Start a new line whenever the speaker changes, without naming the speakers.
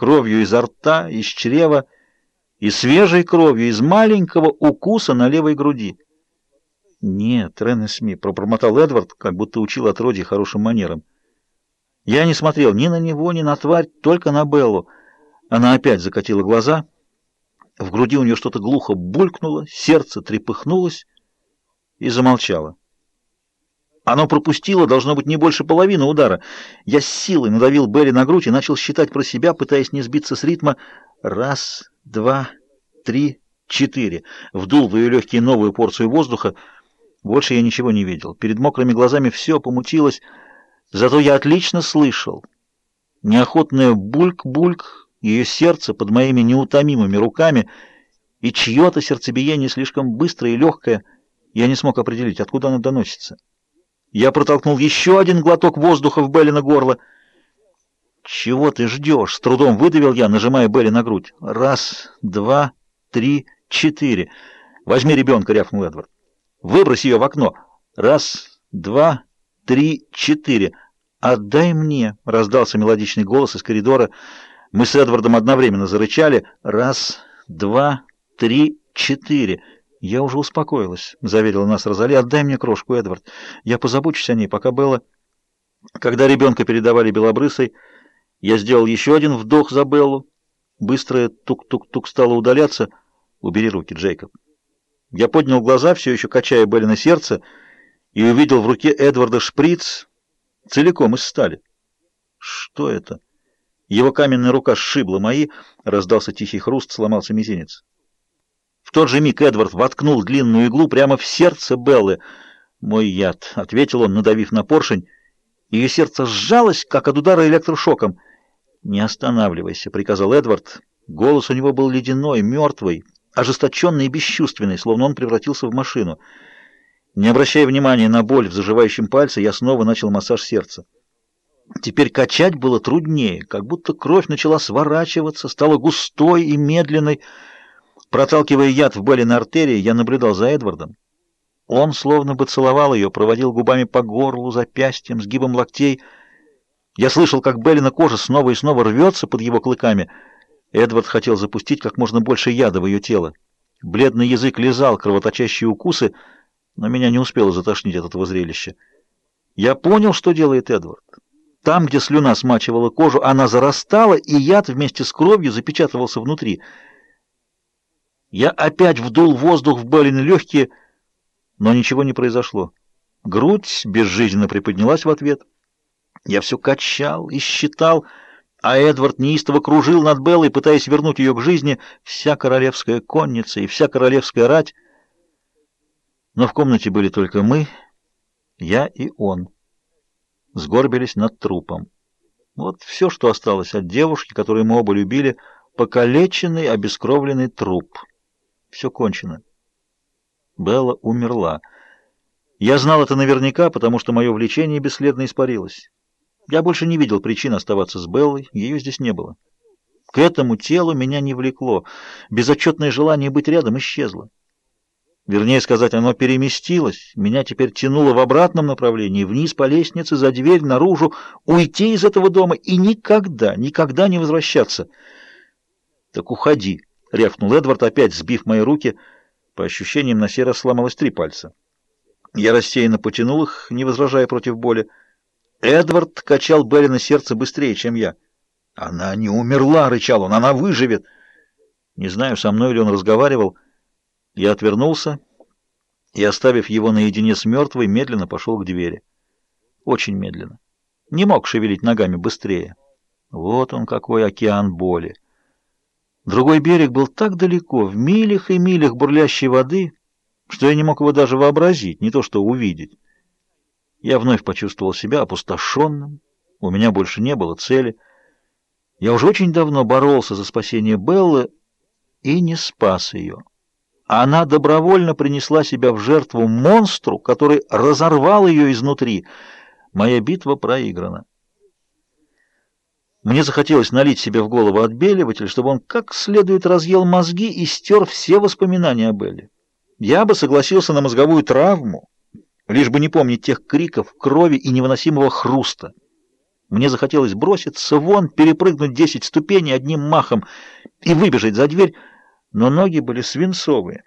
кровью изо рта, из чрева и свежей кровью из маленького укуса на левой груди. «Нет, Рен Эсми», — пробормотал Эдвард, как будто учил отродье хорошим манерам. Я не смотрел ни на него, ни на тварь, только на Беллу. Она опять закатила глаза. В груди у нее что-то глухо булькнуло, сердце трепыхнулось и замолчало. Оно пропустило, должно быть, не больше половины удара. Я с силой надавил Белли на грудь и начал считать про себя, пытаясь не сбиться с ритма. Раз, два, три, четыре. Вдул в ее легкие новую порцию воздуха. Больше я ничего не видел. Перед мокрыми глазами все помутилось, зато я отлично слышал. Неохотное бульк-бульк, ее сердце под моими неутомимыми руками и чье-то сердцебиение слишком быстрое и легкое. Я не смог определить, откуда оно доносится. Я протолкнул еще один глоток воздуха в Белли на горло. «Чего ты ждешь?» — с трудом выдавил я, нажимая Белли на грудь. «Раз, два, три, четыре. Возьми ребенка», — рявкнул Эдвард. Выбрось ее в окно. Раз, два, три, четыре. «Отдай мне!» — раздался мелодичный голос из коридора. Мы с Эдвардом одновременно зарычали. «Раз, два, три, четыре!» «Я уже успокоилась», — заверила нас Розали. «Отдай мне крошку, Эдвард. Я позабочусь о ней, пока Белла...» Когда ребенка передавали белобрысой, я сделал еще один вдох за Беллу. Быстрое тук-тук-тук стало удаляться. «Убери руки, Джейкоб». Я поднял глаза, все еще качая Белли на сердце, и увидел в руке Эдварда шприц целиком из стали. Что это? Его каменная рука сшибла мои, раздался тихий хруст, сломался мизинец. Тот же миг Эдвард воткнул длинную иглу прямо в сердце Беллы. «Мой яд», — ответил он, надавив на поршень. Ее сердце сжалось, как от удара электрошоком. «Не останавливайся», — приказал Эдвард. Голос у него был ледяной, мертвый ожесточенный и бесчувственный, словно он превратился в машину. Не обращая внимания на боль в заживающем пальце, я снова начал массаж сердца. Теперь качать было труднее, как будто кровь начала сворачиваться, стала густой и медленной. Проталкивая яд в боли на артерии, я наблюдал за Эдвардом. Он словно бы целовал ее, проводил губами по горлу, запястьям, сгибом локтей. Я слышал, как Беллина кожа снова и снова рвется под его клыками — Эдвард хотел запустить как можно больше яда в ее тело. Бледный язык лизал кровоточащие укусы, но меня не успело затошнить от этого зрелища. Я понял, что делает Эдвард. Там, где слюна смачивала кожу, она зарастала, и яд вместе с кровью запечатывался внутри. Я опять вдул воздух в Беллины легкие, но ничего не произошло. Грудь безжизненно приподнялась в ответ. Я все качал и считал, а Эдвард неистово кружил над Беллой, пытаясь вернуть ее к жизни, вся королевская конница и вся королевская рать. Но в комнате были только мы, я и он. Сгорбились над трупом. Вот все, что осталось от девушки, которую мы оба любили, покалеченный, обескровленный труп. Все кончено. Белла умерла. Я знал это наверняка, потому что мое влечение бесследно испарилось. Я больше не видел причин оставаться с Беллой, ее здесь не было. К этому телу меня не влекло. Безотчетное желание быть рядом исчезло. Вернее сказать, оно переместилось. Меня теперь тянуло в обратном направлении, вниз по лестнице, за дверь, наружу, уйти из этого дома и никогда, никогда не возвращаться. «Так уходи», — рявкнул Эдвард, опять сбив мои руки. По ощущениям, на сей раз сломалось три пальца. Я рассеянно потянул их, не возражая против боли. Эдвард качал Белли на сердце быстрее, чем я. «Она не умерла!» — рычал он. «Она выживет!» Не знаю, со мной ли он разговаривал. Я отвернулся и, оставив его наедине с мертвой, медленно пошел к двери. Очень медленно. Не мог шевелить ногами быстрее. Вот он какой океан боли. Другой берег был так далеко, в милях и милях бурлящей воды, что я не мог его даже вообразить, не то что увидеть. Я вновь почувствовал себя опустошенным, у меня больше не было цели. Я уже очень давно боролся за спасение Беллы и не спас ее. Она добровольно принесла себя в жертву монстру, который разорвал ее изнутри. Моя битва проиграна. Мне захотелось налить себе в голову отбеливатель, чтобы он как следует разъел мозги и стер все воспоминания о Белле. Я бы согласился на мозговую травму, лишь бы не помнить тех криков, крови и невыносимого хруста. Мне захотелось броситься вон, перепрыгнуть десять ступеней одним махом и выбежать за дверь, но ноги были свинцовые.